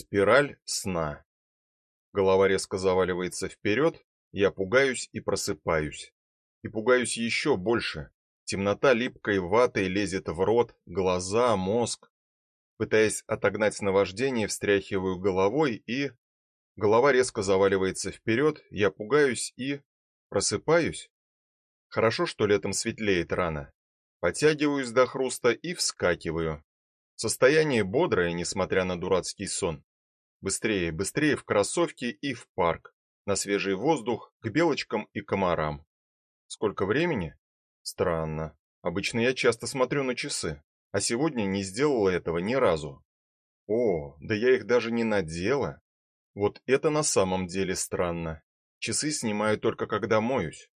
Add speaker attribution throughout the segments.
Speaker 1: Спираль сна. Голова резко заваливается вперед, я пугаюсь и просыпаюсь. И пугаюсь еще больше. Темнота липкой ватой лезет в рот, глаза, мозг. Пытаясь отогнать наваждение, встряхиваю головой и голова резко заваливается вперед, я пугаюсь и просыпаюсь. Хорошо, что летом светлеет рано. Потягиваюсь до хруста и вскакиваю. Состояние бодрое, несмотря на дурацкий сон. Быстрее, быстрее в кроссовки и в парк, на свежий воздух, к белочкам и комарам. Сколько времени? Странно. Обычно я часто смотрю на часы, а сегодня не сделала этого ни разу. О, да я их даже не надела. Вот это на самом деле странно. Часы снимаю только когда моюсь.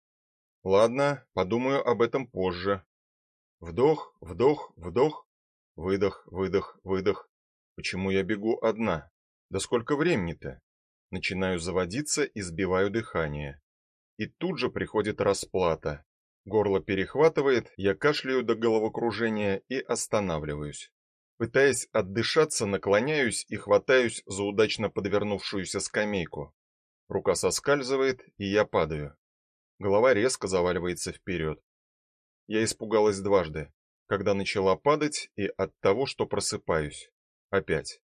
Speaker 1: Ладно, подумаю об этом позже. Вдох, вдох, вдох. Выдох, выдох, выдох. Почему я бегу одна? Да сколько времени-то? Начинаю заводиться и сбиваю дыхание. И тут же приходит расплата. Горло перехватывает, я кашляю до головокружения и останавливаюсь. Пытаясь отдышаться, наклоняюсь и хватаюсь за удачно подвернувшуюся скамейку. Рука соскальзывает, и я падаю. Голова резко заваливается вперед. Я испугалась дважды когда начала падать и от того, что просыпаюсь. Опять.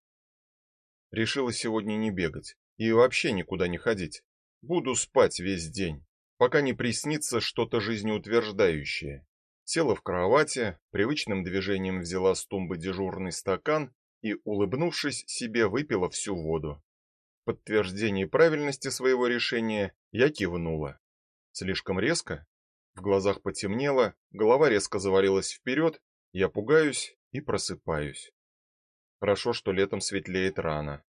Speaker 1: Решила сегодня не бегать и вообще никуда не ходить. Буду спать весь день, пока не приснится что-то жизнеутверждающее. Села в кровати, привычным движением взяла с тумбы дежурный стакан и, улыбнувшись себе, выпила всю воду. В подтверждение правильности своего решения я кивнула. Слишком резко? В глазах потемнело, голова резко завалилась вперед, я пугаюсь и просыпаюсь. Хорошо, что летом светлеет рано.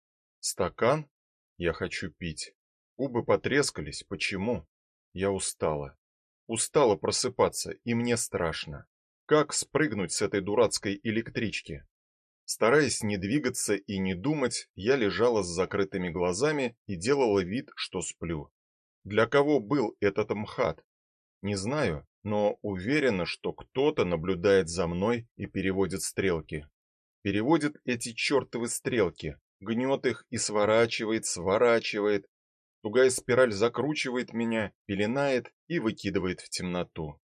Speaker 1: Стакан? Я хочу пить. Губы потрескались. Почему? Я устала. Устала просыпаться, и мне страшно. Как спрыгнуть с этой дурацкой электрички? Стараясь не двигаться и не думать, я лежала с закрытыми глазами и делала вид, что сплю. Для кого был этот МХАТ? Не знаю, но уверена, что кто-то наблюдает за мной и переводит стрелки. Переводит эти чертовы стрелки, гнет их и сворачивает, сворачивает. Тугая спираль закручивает меня, пеленает и выкидывает в темноту.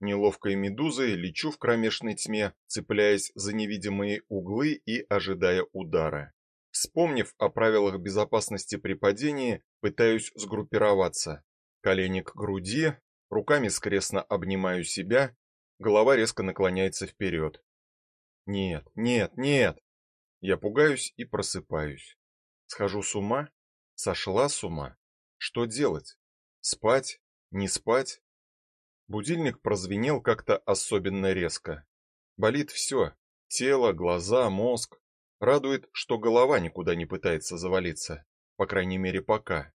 Speaker 1: Неловкой медузой лечу в кромешной тьме, цепляясь за невидимые углы и ожидая удара. Вспомнив о правилах безопасности при падении, пытаюсь сгруппироваться. Колени к груди, Руками скрестно обнимаю себя, голова резко наклоняется вперед. Нет, нет, нет. Я пугаюсь и просыпаюсь. Схожу с ума? Сошла с ума? Что делать? Спать? Не спать? Будильник прозвенел как-то особенно резко. Болит все: тело, глаза, мозг. Радует, что голова никуда не пытается завалиться, по крайней мере, пока.